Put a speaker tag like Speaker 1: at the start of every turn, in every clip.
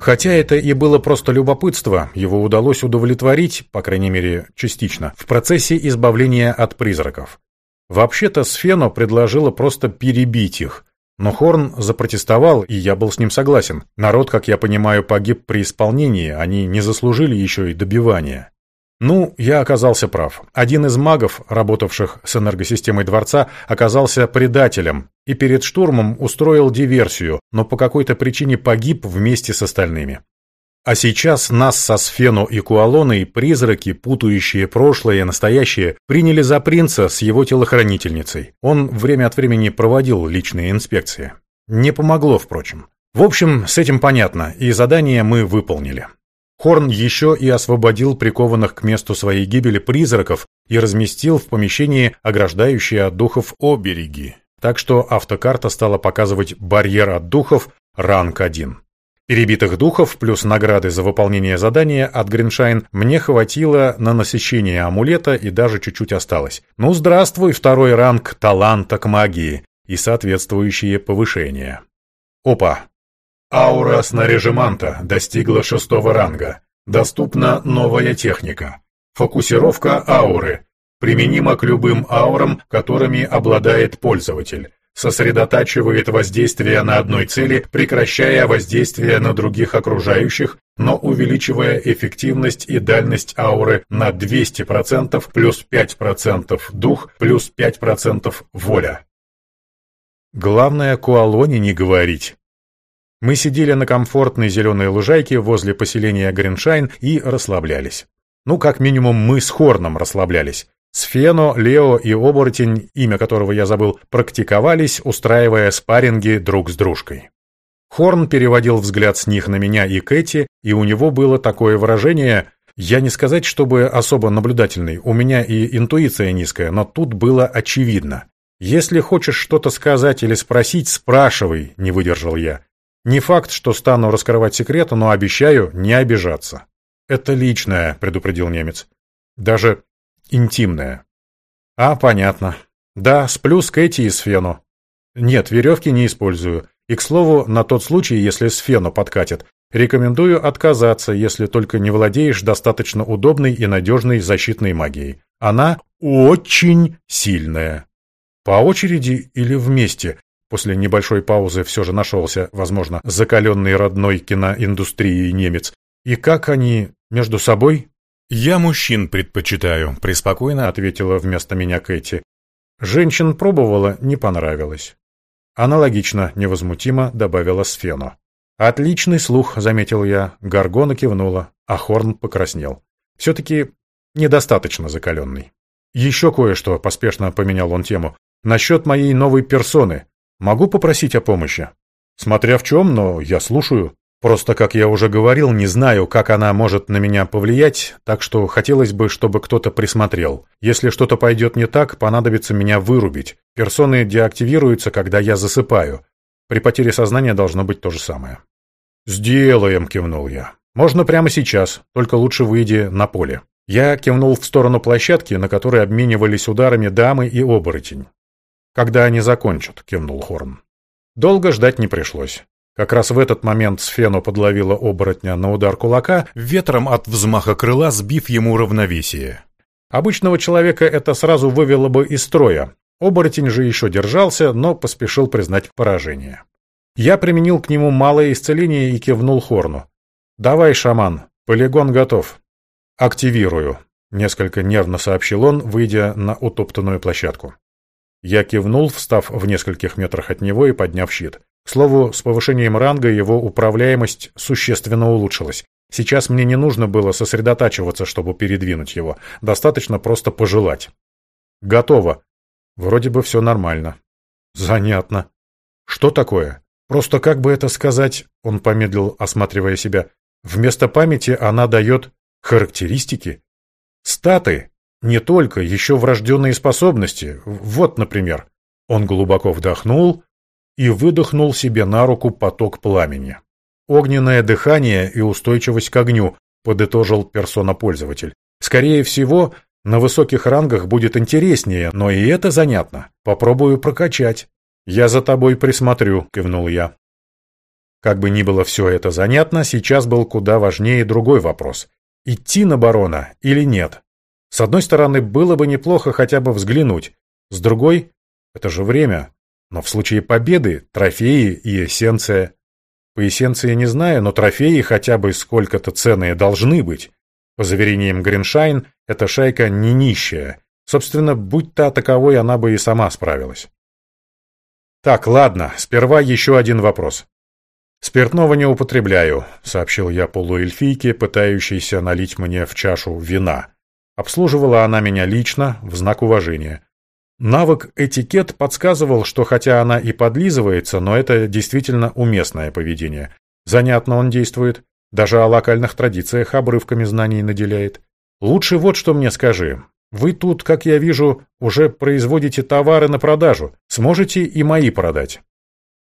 Speaker 1: Хотя это и было просто любопытство, его удалось удовлетворить, по крайней мере, частично, в процессе избавления от призраков. Вообще-то Сфено предложила просто перебить их, но Хорн запротестовал, и я был с ним согласен. Народ, как я понимаю, погиб при исполнении, они не заслужили еще и добивания. Ну, я оказался прав. Один из магов, работавших с энергосистемой дворца, оказался предателем и перед штурмом устроил диверсию, но по какой-то причине погиб вместе с остальными. А сейчас нас со Сфену и Куалоной призраки, путающие прошлое и настоящее, приняли за принца с его телохранительницей. Он время от времени проводил личные инспекции. Не помогло, впрочем. В общем, с этим понятно, и задание мы выполнили. Хорн еще и освободил прикованных к месту своей гибели призраков и разместил в помещении ограждающие от духов обереги. Так что автокарта стала показывать барьер от духов ранг 1. Перебитых духов плюс награды за выполнение задания от Гриншайн мне хватило на насыщение амулета и даже чуть-чуть осталось. Ну, здравствуй, второй ранг таланта к магии и соответствующие повышения. Опа, Аура снаряжеманта достигла шестого ранга. Доступна новая техника. Фокусировка ауры. Применима к любым аурам, которыми обладает пользователь. Сосредотачивает воздействие на одной цели, прекращая воздействие на других окружающих, но увеличивая эффективность и дальность ауры на 200% плюс 5% дух плюс 5% воля. Главное Куалоне не говорить. Мы сидели на комфортной зеленой лужайке возле поселения Гриншайн и расслаблялись. Ну, как минимум, мы с Хорном расслаблялись. Сфено, Лео и Оборотень, имя которого я забыл, практиковались, устраивая спарринги друг с дружкой. Хорн переводил взгляд с них на меня и Кэти, и у него было такое выражение «Я не сказать, чтобы особо наблюдательный, у меня и интуиция низкая, но тут было очевидно. Если хочешь что-то сказать или спросить, спрашивай», — не выдержал я. Не факт, что стану раскрывать секреты, но обещаю не обижаться. Это личное, предупредил немец. Даже интимное. А, понятно. Да, сплю с Кэти и Фену. Нет, веревки не использую. И, к слову, на тот случай, если Фену подкатит, рекомендую отказаться, если только не владеешь достаточно удобной и надежной защитной магией. Она очень сильная. По очереди или вместе? После небольшой паузы все же нашелся, возможно, закаленный родной киноиндустрией немец. И как они между собой? «Я мужчин предпочитаю», — преспокойно ответила вместо меня Кэти. Женщин пробовала, не понравилось. Аналогично, невозмутимо добавила Сфено. «Отличный слух», — заметил я. Гаргона кивнула, а Хорн покраснел. «Все-таки недостаточно закаленный». «Еще кое-что», — поспешно поменял он тему. «Насчет моей новой персоны. Могу попросить о помощи? Смотря в чем, но я слушаю. Просто, как я уже говорил, не знаю, как она может на меня повлиять, так что хотелось бы, чтобы кто-то присмотрел. Если что-то пойдет не так, понадобится меня вырубить. Персоны деактивируются, когда я засыпаю. При потере сознания должно быть то же самое. «Сделаем», — кивнул я. «Можно прямо сейчас, только лучше выйди на поле». Я кивнул в сторону площадки, на которой обменивались ударами дамы и оборотень. «Когда они закончат», — кивнул Хорн. Долго ждать не пришлось. Как раз в этот момент Сфену подловила оборотня на удар кулака, ветром от взмаха крыла сбив ему равновесие. Обычного человека это сразу вывело бы из строя. Оборотень же еще держался, но поспешил признать поражение. Я применил к нему малое исцеление и кивнул Хорну. «Давай, шаман, полигон готов». «Активирую», — несколько нервно сообщил он, выйдя на утоптанную площадку. Я кивнул, встав в нескольких метрах от него и подняв щит. К слову, с повышением ранга его управляемость существенно улучшилась. Сейчас мне не нужно было сосредотачиваться, чтобы передвинуть его. Достаточно просто пожелать. Готово. Вроде бы все нормально. Занятно. Что такое? Просто как бы это сказать, он помедлил, осматривая себя. Вместо памяти она дает характеристики? Статы. Не только, еще врожденные способности. Вот, например. Он глубоко вдохнул и выдохнул себе на руку поток пламени. Огненное дыхание и устойчивость к огню, подытожил персона-пользователь. Скорее всего, на высоких рангах будет интереснее, но и это занятно. Попробую прокачать. Я за тобой присмотрю, кивнул я. Как бы ни было все это занятно, сейчас был куда важнее другой вопрос. Идти на барона или нет? С одной стороны, было бы неплохо хотя бы взглянуть. С другой, это же время. Но в случае победы – трофеи и эссенция. По эссенции не знаю, но трофеи хотя бы сколько-то ценные должны быть. По заверениям Гриншайн, эта шайка не нищая. Собственно, будь та таковой, она бы и сама справилась. Так, ладно, сперва еще один вопрос. «Спиртного не употребляю», — сообщил я полуэльфийке, пытающейся налить мне в чашу вина. Обслуживала она меня лично, в знак уважения. Навык этикет подсказывал, что хотя она и подлизывается, но это действительно уместное поведение. Занятно он действует. Даже о локальных традициях обрывками знаний наделяет. Лучше вот что мне скажи. Вы тут, как я вижу, уже производите товары на продажу. Сможете и мои продать?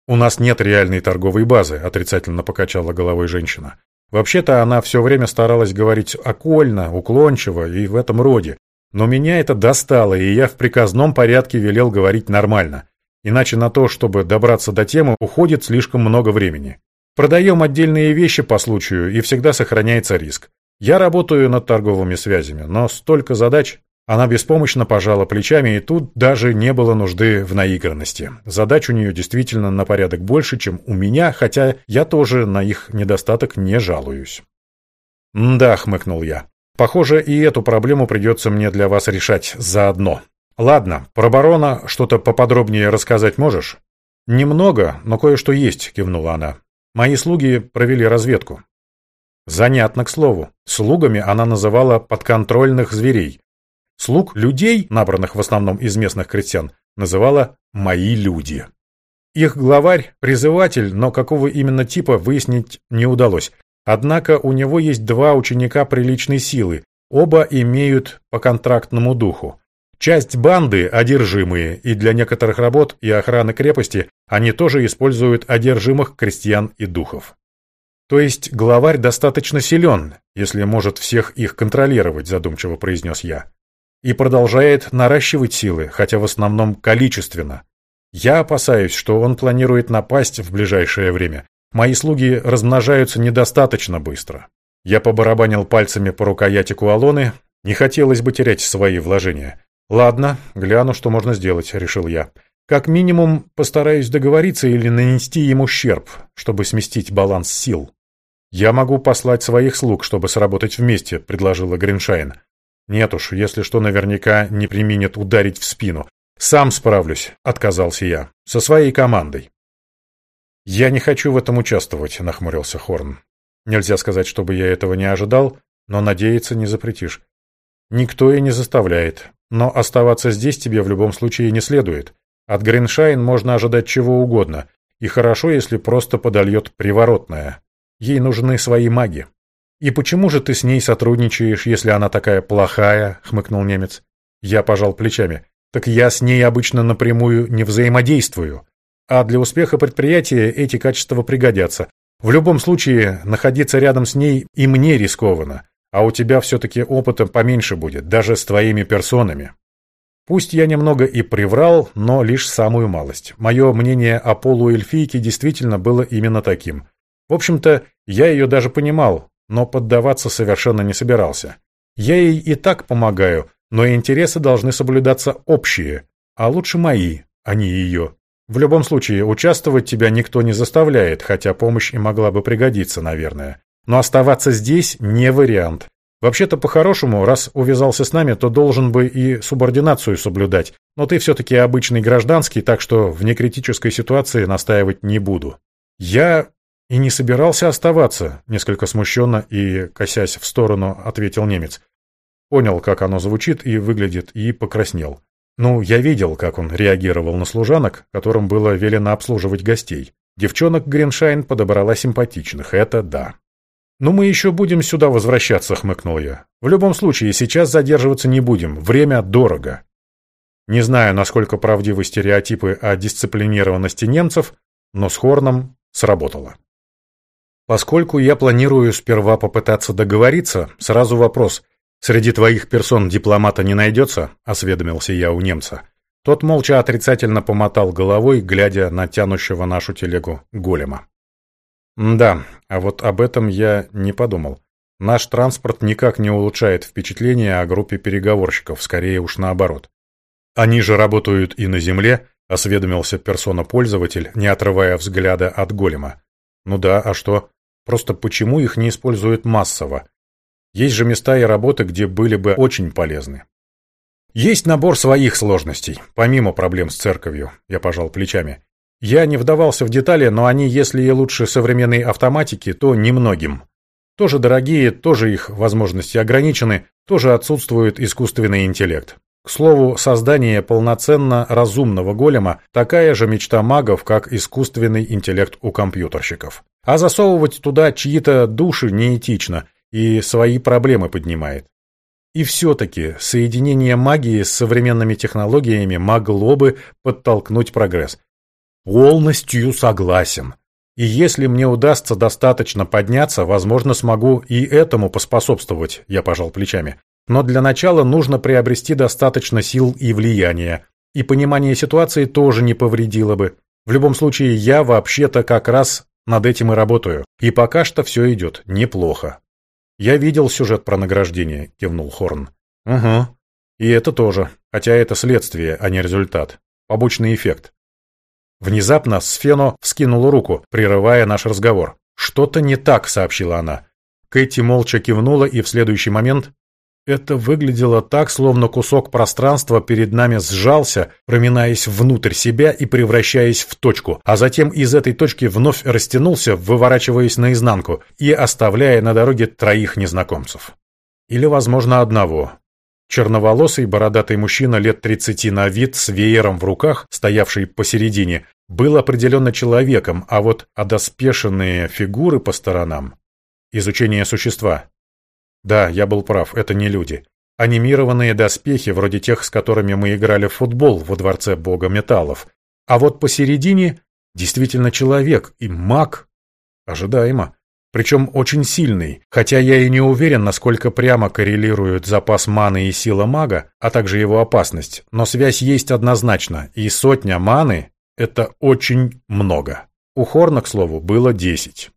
Speaker 1: У нас нет реальной торговой базы, отрицательно покачала головой женщина. Вообще-то она все время старалась говорить окольно, уклончиво и в этом роде. Но меня это достало, и я в приказном порядке велел говорить нормально. Иначе на то, чтобы добраться до темы, уходит слишком много времени. Продаем отдельные вещи по случаю, и всегда сохраняется риск. Я работаю над торговыми связями, но столько задач. Она беспомощно пожала плечами, и тут даже не было нужды в наигранности. Задач у нее действительно на порядок больше, чем у меня, хотя я тоже на их недостаток не жалуюсь. «Да», — хмыкнул я. Похоже, и эту проблему придется мне для вас решать заодно. Ладно, про барона что-то поподробнее рассказать можешь? Немного, но кое-что есть, кивнула она. Мои слуги провели разведку. Занятно, к слову. Слугами она называла подконтрольных зверей. Слуг людей, набранных в основном из местных крестьян, называла «мои люди». Их главарь – призыватель, но какого именно типа выяснить не удалось. Однако у него есть два ученика приличной силы, оба имеют по контрактному духу. Часть банды одержимые, и для некоторых работ и охраны крепости они тоже используют одержимых крестьян и духов. То есть главарь достаточно силен, если может всех их контролировать, задумчиво произнес я. И продолжает наращивать силы, хотя в основном количественно. Я опасаюсь, что он планирует напасть в ближайшее время, Мои слуги размножаются недостаточно быстро. Я побарабанил пальцами по рукояти куалоны. Не хотелось бы терять свои вложения. Ладно, гляну, что можно сделать, решил я. Как минимум, постараюсь договориться или нанести им ущерб, чтобы сместить баланс сил. Я могу послать своих слуг, чтобы сработать вместе, предложила Гриншайн. Нет уж, если что, наверняка не применят ударить в спину. Сам справлюсь, отказался я, со своей командой. «Я не хочу в этом участвовать», — нахмурился Хорн. «Нельзя сказать, чтобы я этого не ожидал, но надеяться не запретишь. Никто и не заставляет, но оставаться здесь тебе в любом случае не следует. От Гриншайн можно ожидать чего угодно, и хорошо, если просто подольет приворотное. Ей нужны свои маги». «И почему же ты с ней сотрудничаешь, если она такая плохая?» — хмыкнул немец. Я пожал плечами. «Так я с ней обычно напрямую не взаимодействую. А для успеха предприятия эти качества пригодятся. В любом случае, находиться рядом с ней и мне рискованно, а у тебя все-таки опыта поменьше будет, даже с твоими персонами. Пусть я немного и приврал, но лишь самую малость. Мое мнение о полуэльфийке действительно было именно таким. В общем-то, я ее даже понимал, но поддаваться совершенно не собирался. Я ей и так помогаю, но интересы должны соблюдаться общие, а лучше мои, а не ее. В любом случае, участвовать тебя никто не заставляет, хотя помощь и могла бы пригодиться, наверное. Но оставаться здесь не вариант. Вообще-то, по-хорошему, раз увязался с нами, то должен бы и субординацию соблюдать. Но ты все-таки обычный гражданский, так что в некритической ситуации настаивать не буду. Я и не собирался оставаться, несколько смущенно и, косясь в сторону, ответил немец. Понял, как оно звучит и выглядит, и покраснел. Ну, я видел, как он реагировал на служанок, которым было велено обслуживать гостей. Девчонок Гриншайн подобрала симпатичных, это да. «Ну, мы еще будем сюда возвращаться», — хмыкнул я. «В любом случае, сейчас задерживаться не будем, время дорого». Не знаю, насколько правдивы стереотипы о дисциплинированности немцев, но с Хорном сработало. Поскольку я планирую сперва попытаться договориться, сразу вопрос, «Среди твоих персон дипломата не найдется?» — осведомился я у немца. Тот молча отрицательно помотал головой, глядя на тянущего нашу телегу голема. Да, а вот об этом я не подумал. Наш транспорт никак не улучшает впечатление о группе переговорщиков, скорее уж наоборот. Они же работают и на Земле, осведомился персона-пользователь, не отрывая взгляда от голема. Ну да, а что? Просто почему их не используют массово? Есть же места и работы, где были бы очень полезны. Есть набор своих сложностей, помимо проблем с церковью, я пожал плечами. Я не вдавался в детали, но они, если и лучше современной автоматики, то немногим. Тоже дорогие, тоже их возможности ограничены, тоже отсутствует искусственный интеллект. К слову, создание полноценно разумного голема – такая же мечта магов, как искусственный интеллект у компьютерщиков. А засовывать туда чьи-то души неэтично и свои проблемы поднимает. И все-таки соединение магии с современными технологиями могло бы подтолкнуть прогресс. Полностью согласен. И если мне удастся достаточно подняться, возможно, смогу и этому поспособствовать, я пожал плечами. Но для начала нужно приобрести достаточно сил и влияния. И понимание ситуации тоже не повредило бы. В любом случае, я вообще-то как раз над этим и работаю. И пока что все идет неплохо. «Я видел сюжет про награждение», — кивнул Хорн. «Угу. И это тоже. Хотя это следствие, а не результат. Побочный эффект». Внезапно Сфено вскинула руку, прерывая наш разговор. «Что-то не так», — сообщила она. Кэти молча кивнула, и в следующий момент это выглядело так, словно кусок пространства перед нами сжался, проминаясь внутрь себя и превращаясь в точку, а затем из этой точки вновь растянулся, выворачиваясь наизнанку и оставляя на дороге троих незнакомцев. Или, возможно, одного. Черноволосый бородатый мужчина лет тридцати на вид с веером в руках, стоявший посередине, был определенно человеком, а вот одоспешенные фигуры по сторонам — изучение существа. Да, я был прав, это не люди. Анимированные доспехи, вроде тех, с которыми мы играли в футбол во дворце бога металлов. А вот посередине действительно человек и маг. Ожидаемо. Причем очень сильный, хотя я и не уверен, насколько прямо коррелируют запас маны и сила мага, а также его опасность, но связь есть однозначно, и сотня маны — это очень много. У Хорна, к слову, было десять.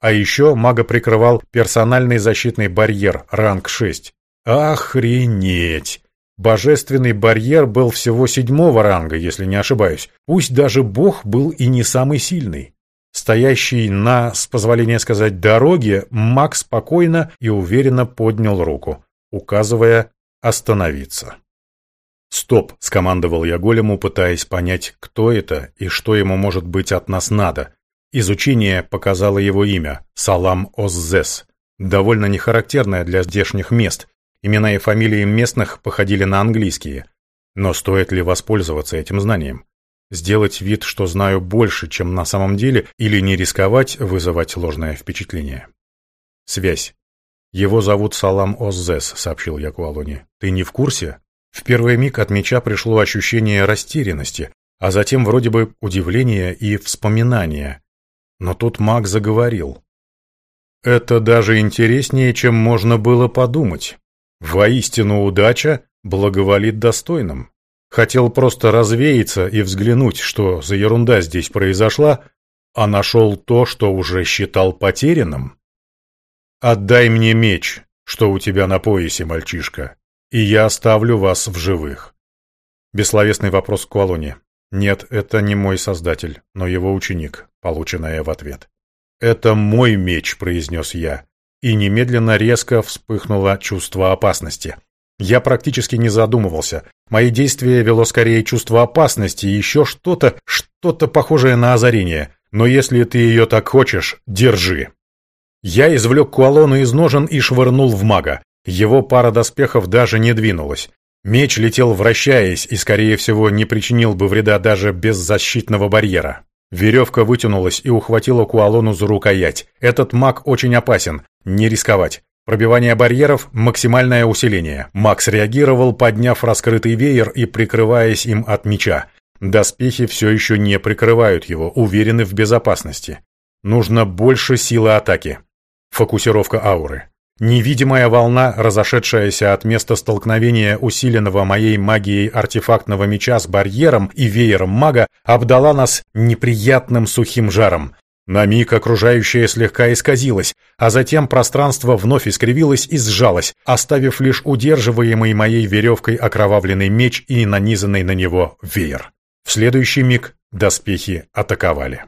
Speaker 1: А еще мага прикрывал персональный защитный барьер, ранг 6. Охренеть! Божественный барьер был всего седьмого ранга, если не ошибаюсь. Пусть даже бог был и не самый сильный. Стоящий на, с позволения сказать, дороге, маг спокойно и уверенно поднял руку, указывая остановиться. «Стоп!» — скомандовал я голему, пытаясь понять, кто это и что ему может быть от нас надо. Изучение показало его имя – Салам Оззес. Довольно нехарактерное для здешних мест. Имена и фамилии местных походили на английские. Но стоит ли воспользоваться этим знанием? Сделать вид, что знаю больше, чем на самом деле, или не рисковать вызывать ложное впечатление? Связь. «Его зовут Салам Оззес», — сообщил я Куалоне. «Ты не в курсе?» В первый миг от меча пришло ощущение растерянности, а затем вроде бы удивление и вспоминание. Но тут маг заговорил. Это даже интереснее, чем можно было подумать. Воистину удача благоволит достойным. Хотел просто развеяться и взглянуть, что за ерунда здесь произошла, а нашел то, что уже считал потерянным. «Отдай мне меч, что у тебя на поясе, мальчишка, и я оставлю вас в живых». Бессловесный вопрос к Куалоне. «Нет, это не мой создатель, но его ученик», полученное в ответ. «Это мой меч», — произнес я, и немедленно резко вспыхнуло чувство опасности. Я практически не задумывался. Мои действия вело скорее чувство опасности и еще что-то, что-то похожее на озарение. Но если ты ее так хочешь, держи. Я извлек куалону из ножен и швырнул в мага. Его пара доспехов даже не двинулась. Меч летел вращаясь и, скорее всего, не причинил бы вреда даже без защитного барьера. Веревка вытянулась и ухватила Куалону за рукоять. Этот маг очень опасен. Не рисковать. Пробивание барьеров – максимальное усиление. Маг среагировал, подняв раскрытый веер и прикрываясь им от меча. Доспехи все еще не прикрывают его, уверены в безопасности. Нужно больше силы атаки. Фокусировка ауры. Невидимая волна, разошедшаяся от места столкновения усиленного моей магией артефактного меча с барьером и веером мага, обдала нас неприятным сухим жаром. На миг окружающее слегка исказилось, а затем пространство вновь искривилось и сжалось, оставив лишь удерживаемый моей веревкой окровавленный меч и нанизанный на него веер. В следующий миг доспехи атаковали.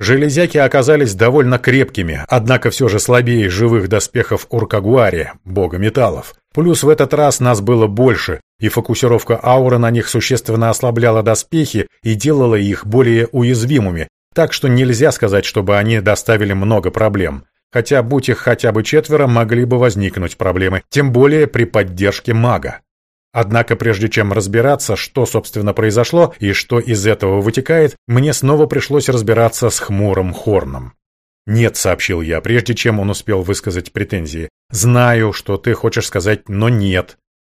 Speaker 1: Железяки оказались довольно крепкими, однако все же слабее живых доспехов Уркагуари, бога металлов. Плюс в этот раз нас было больше, и фокусировка ауры на них существенно ослабляла доспехи и делала их более уязвимыми, так что нельзя сказать, чтобы они доставили много проблем. Хотя, будь их хотя бы четверо, могли бы возникнуть проблемы, тем более при поддержке мага. Однако прежде чем разбираться, что, собственно, произошло и что из этого вытекает, мне снова пришлось разбираться с хмурым Хорном. «Нет», — сообщил я, прежде чем он успел высказать претензии. «Знаю, что ты хочешь сказать, но нет.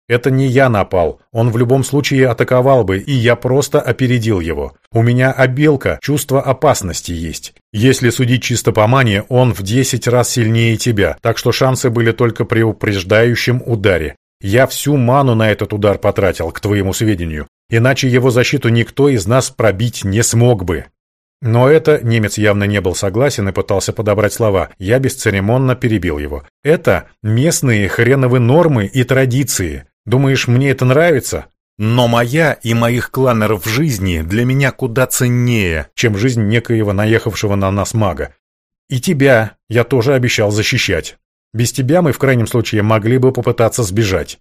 Speaker 1: Это не я напал, он в любом случае атаковал бы, и я просто опередил его. У меня обилка, чувство опасности есть. Если судить чисто по мане, он в десять раз сильнее тебя, так что шансы были только при упреждающем ударе. Я всю ману на этот удар потратил, к твоему сведению, иначе его защиту никто из нас пробить не смог бы. Но это немец явно не был согласен и пытался подобрать слова. Я бесцеремонно перебил его. Это местные хреновы нормы и традиции. Думаешь, мне это нравится? Но моя и моих кланеров жизни для меня куда ценнее, чем жизнь некоего наехавшего на нас мага. И тебя я тоже обещал защищать. Без тебя мы в крайнем случае могли бы попытаться сбежать.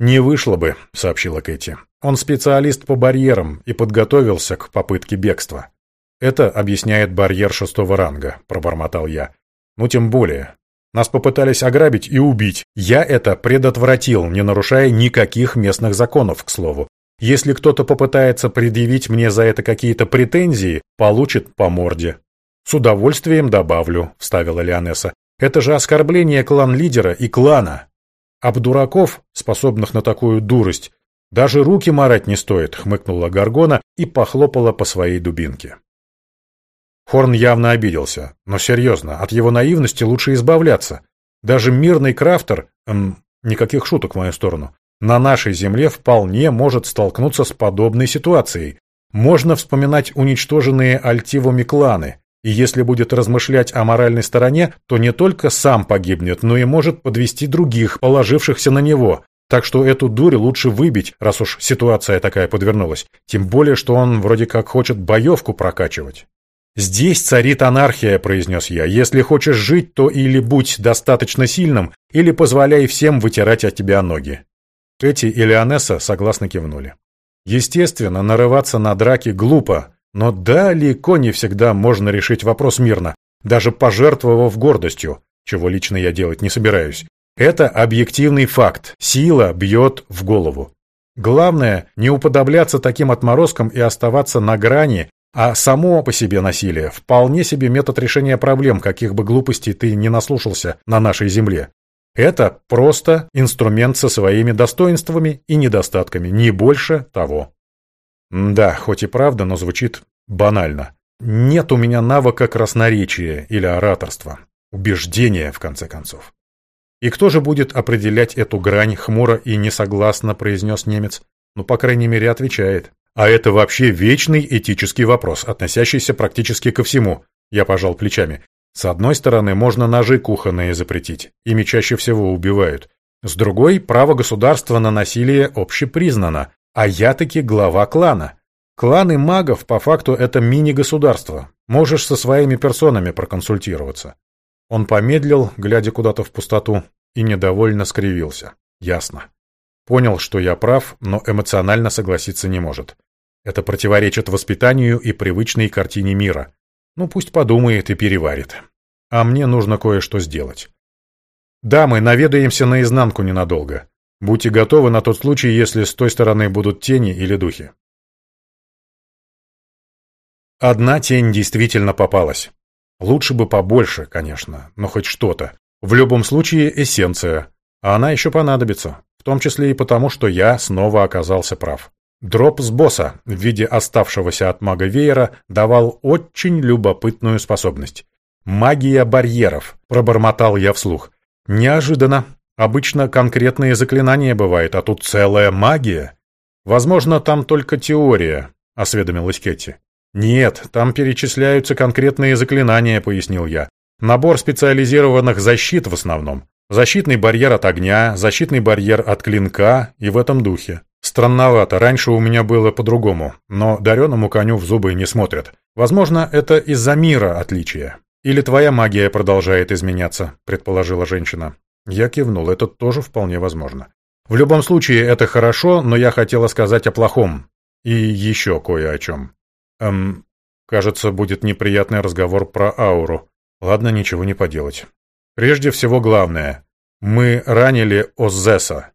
Speaker 1: «Не вышло бы», — сообщила Кэти. «Он специалист по барьерам и подготовился к попытке бегства». «Это объясняет барьер шестого ранга», — пробормотал я. «Ну, тем более. Нас попытались ограбить и убить. Я это предотвратил, не нарушая никаких местных законов, к слову. Если кто-то попытается предъявить мне за это какие-то претензии, получит по морде. С удовольствием добавлю, вставила Леонесса. Это же оскорбление клан-лидера и клана. Об дураков, способных на такую дурость, даже руки марать не стоит, хмыкнула Гаргона и похлопала по своей дубинке. Хорн явно обиделся. Но серьезно, от его наивности лучше избавляться. Даже мирный крафтер, эм, никаких шуток в мою сторону, на нашей земле вполне может столкнуться с подобной ситуацией. Можно вспоминать уничтоженные альтивами кланы, и если будет размышлять о моральной стороне, то не только сам погибнет, но и может подвести других, положившихся на него. Так что эту дурь лучше выбить, раз уж ситуация такая подвернулась. Тем более, что он вроде как хочет боевку прокачивать. «Здесь царит анархия», — произнес я. «Если хочешь жить, то или будь достаточно сильным, или позволяй всем вытирать от тебя ноги». Кэти и Леонесса согласно кивнули. Естественно, нарываться на драки глупо, но далеко не всегда можно решить вопрос мирно, даже пожертвовав гордостью, чего лично я делать не собираюсь. Это объективный факт. Сила бьет в голову. Главное, не уподобляться таким отморозкам и оставаться на грани а само по себе насилие – вполне себе метод решения проблем, каких бы глупостей ты не наслушался на нашей земле. Это просто инструмент со своими достоинствами и недостатками, не больше того. Да, хоть и правда, но звучит банально. Нет у меня навыка красноречия или ораторства. Убеждения, в конце концов. И кто же будет определять эту грань, хмуро и несогласно, произнес немец? Ну, по крайней мере, отвечает. А это вообще вечный этический вопрос, относящийся практически ко всему. Я пожал плечами. С одной стороны, можно ножи кухонные запретить, ими чаще всего убивают. С другой, право государства на насилие общепризнано, а я таки глава клана. Кланы магов, по факту, это мини-государство. Можешь со своими персонами проконсультироваться. Он помедлил, глядя куда-то в пустоту, и недовольно скривился. Ясно. Понял, что я прав, но эмоционально согласиться не может. Это противоречит воспитанию и привычной картине мира. Ну, пусть подумает и переварит. А мне нужно кое-что сделать. Да, мы наведаемся наизнанку ненадолго. Будьте готовы на тот случай, если с той стороны будут тени или духи. Одна тень действительно попалась. Лучше бы побольше, конечно, но хоть что-то. В любом случае эссенция. А она еще понадобится. В том числе и потому, что я снова оказался прав. Дроп с босса в виде оставшегося от мага веера давал очень любопытную способность. «Магия барьеров», — пробормотал я вслух. «Неожиданно. Обычно конкретные заклинания бывают, а тут целая магия. Возможно, там только теория», — осведомилась Кетти. «Нет, там перечисляются конкретные заклинания», — пояснил я. «Набор специализированных защит в основном. Защитный барьер от огня, защитный барьер от клинка и в этом духе. Странновато, раньше у меня было по-другому, но дареному коню в зубы не смотрят. Возможно, это из-за мира отличия. Или твоя магия продолжает изменяться», — предположила женщина. Я кивнул, это тоже вполне возможно. В любом случае, это хорошо, но я хотела сказать о плохом. И еще кое о чем. Эм, кажется, будет неприятный разговор про ауру. Ладно, ничего не поделать. Прежде всего главное. Мы ранили Оззеса,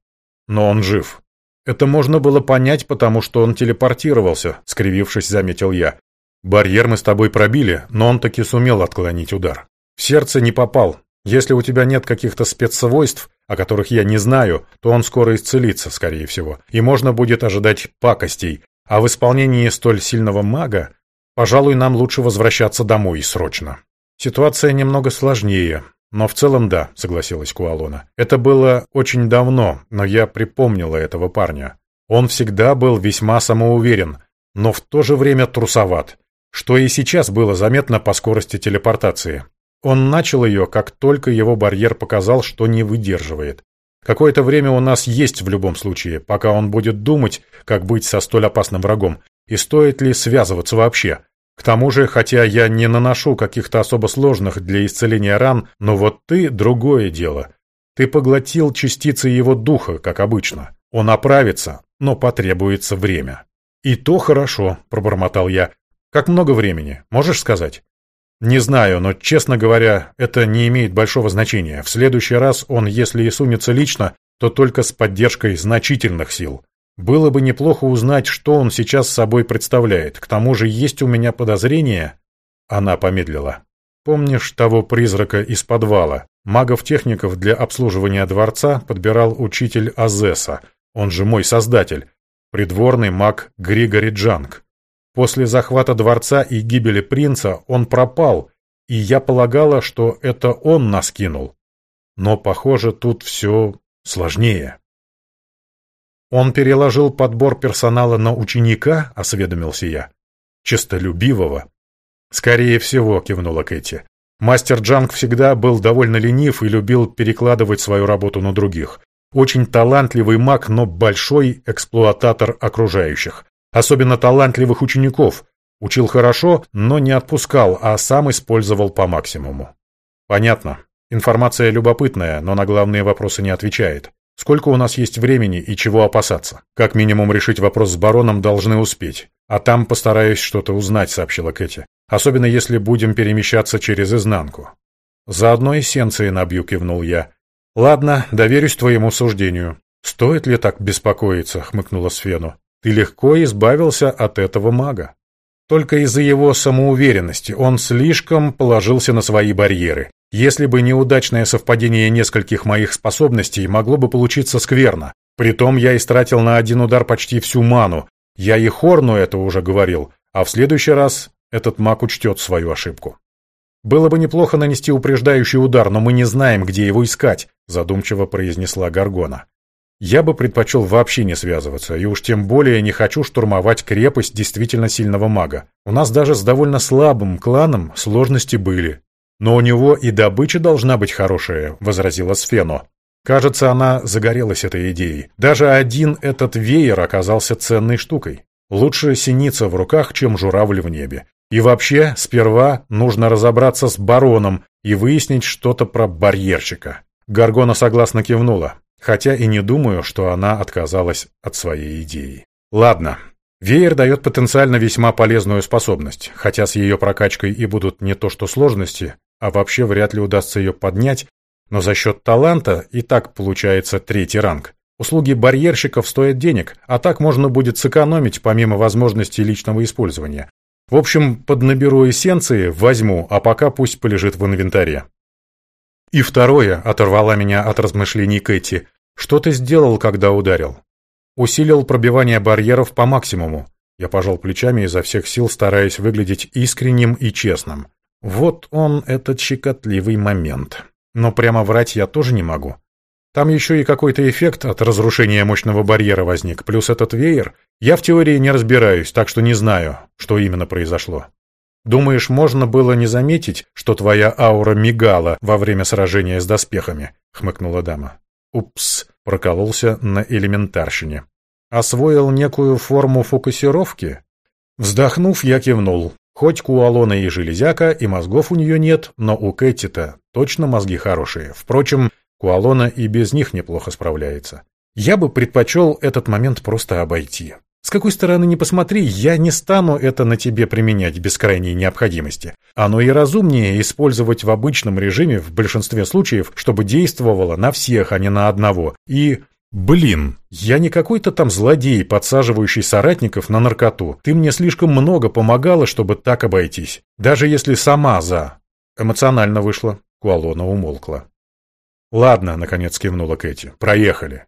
Speaker 1: но он жив. Это можно было понять, потому что он телепортировался, скривившись, заметил я. Барьер мы с тобой пробили, но он таки сумел отклонить удар. В сердце не попал. Если у тебя нет каких-то спецсвойств, о которых я не знаю, то он скоро исцелится, скорее всего, и можно будет ожидать пакостей, а в исполнении столь сильного мага, пожалуй, нам лучше возвращаться домой срочно. Ситуация немного сложнее, но в целом да, согласилась Куалона. Это было очень давно, но я припомнила этого парня. Он всегда был весьма самоуверен, но в то же время трусоват, что и сейчас было заметно по скорости телепортации. Он начал ее, как только его барьер показал, что не выдерживает. Какое-то время у нас есть в любом случае, пока он будет думать, как быть со столь опасным врагом, и стоит ли связываться вообще. К тому же, хотя я не наношу каких-то особо сложных для исцеления ран, но вот ты — другое дело. Ты поглотил частицы его духа, как обычно. Он оправится, но потребуется время. «И то хорошо», — пробормотал я. «Как много времени? Можешь сказать?» «Не знаю, но, честно говоря, это не имеет большого значения. В следующий раз он, если и сунется лично, то только с поддержкой значительных сил. Было бы неплохо узнать, что он сейчас собой представляет. К тому же есть у меня подозрение...» Она помедлила. «Помнишь того призрака из подвала? Магов-техников для обслуживания дворца подбирал учитель Азеса, он же мой создатель, придворный маг Григори Джанг. После захвата дворца и гибели принца он пропал, и я полагала, что это он нас кинул. Но, похоже, тут все сложнее. Он переложил подбор персонала на ученика, осведомился я. Честолюбивого. Скорее всего, кивнула Кэти. Мастер Джанг всегда был довольно ленив и любил перекладывать свою работу на других. Очень талантливый маг, но большой эксплуататор окружающих. Особенно талантливых учеников. Учил хорошо, но не отпускал, а сам использовал по максимуму. Понятно. Информация любопытная, но на главные вопросы не отвечает. Сколько у нас есть времени и чего опасаться? Как минимум решить вопрос с бароном должны успеть. А там постараюсь что-то узнать, сообщила Кэти. Особенно если будем перемещаться через изнанку. Заодно эссенции набью, кивнул я. Ладно, доверюсь твоему суждению. Стоит ли так беспокоиться, хмыкнула Свену. Ты легко избавился от этого мага. Только из-за его самоуверенности он слишком положился на свои барьеры. Если бы неудачное совпадение нескольких моих способностей, могло бы получиться скверно. Притом я истратил на один удар почти всю ману. Я и Хорну это уже говорил, а в следующий раз этот маг учтет свою ошибку. «Было бы неплохо нанести упреждающий удар, но мы не знаем, где его искать», задумчиво произнесла Гаргона. Я бы предпочел вообще не связываться, и уж тем более не хочу штурмовать крепость действительно сильного мага. У нас даже с довольно слабым кланом сложности были. Но у него и добыча должна быть хорошая, возразила Сфено. Кажется, она загорелась этой идеей. Даже один этот веер оказался ценной штукой. Лучше синица в руках, чем журавль в небе. И вообще, сперва нужно разобраться с бароном и выяснить что-то про барьерщика. Гаргона согласно кивнула хотя и не думаю, что она отказалась от своей идеи. Ладно, веер дает потенциально весьма полезную способность, хотя с ее прокачкой и будут не то что сложности, а вообще вряд ли удастся ее поднять, но за счет таланта и так получается третий ранг. Услуги барьерщиков стоят денег, а так можно будет сэкономить помимо возможности личного использования. В общем, поднаберу эссенции, возьму, а пока пусть полежит в инвентаре. И второе, оторвала меня от размышлений Кэти. Что ты сделал, когда ударил? Усилил пробивание барьеров по максимуму. Я пожал плечами изо всех сил, стараясь выглядеть искренним и честным. Вот он, этот щекотливый момент. Но прямо врать я тоже не могу. Там еще и какой-то эффект от разрушения мощного барьера возник, плюс этот веер. Я в теории не разбираюсь, так что не знаю, что именно произошло. Думаешь, можно было не заметить, что твоя аура мигала во время сражения с доспехами? хмыкнула дама. Упс, прокололся на элементарщине. Освоил некую форму фокусировки? Вздохнув, я кивнул. Хоть Куалона и железяка, и мозгов у нее нет, но у Кэти-то точно мозги хорошие. Впрочем, Куалона и без них неплохо справляется. Я бы предпочел этот момент просто обойти. С какой стороны ни посмотри, я не стану это на тебе применять без крайней необходимости. Оно и разумнее использовать в обычном режиме в большинстве случаев, чтобы действовало на всех, а не на одного. И... Блин, я не какой-то там злодей, подсаживающий соратников на наркоту. Ты мне слишком много помогала, чтобы так обойтись. Даже если сама за. Эмоционально вышло. Куалона умолкла. «Ладно», — наконец кивнула Кэти, — «проехали».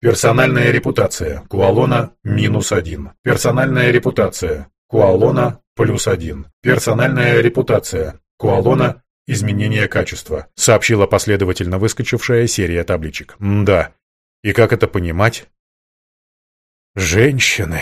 Speaker 1: Персональная репутация. Куалона минус один. Персональная репутация. Куалона плюс один. Персональная репутация. Куалона изменение качества, сообщила последовательно выскочившая серия табличек. да. И как это понимать? Женщины.